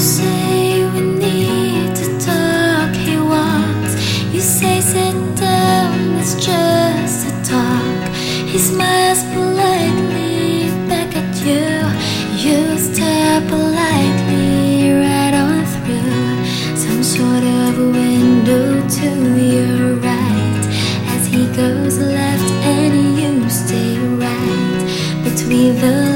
say we need to talk, he wants. You say sit down, it's just a talk. He smiles politely back at you. You stare politely right on through some sort of window to your right as he goes left and you stay right between the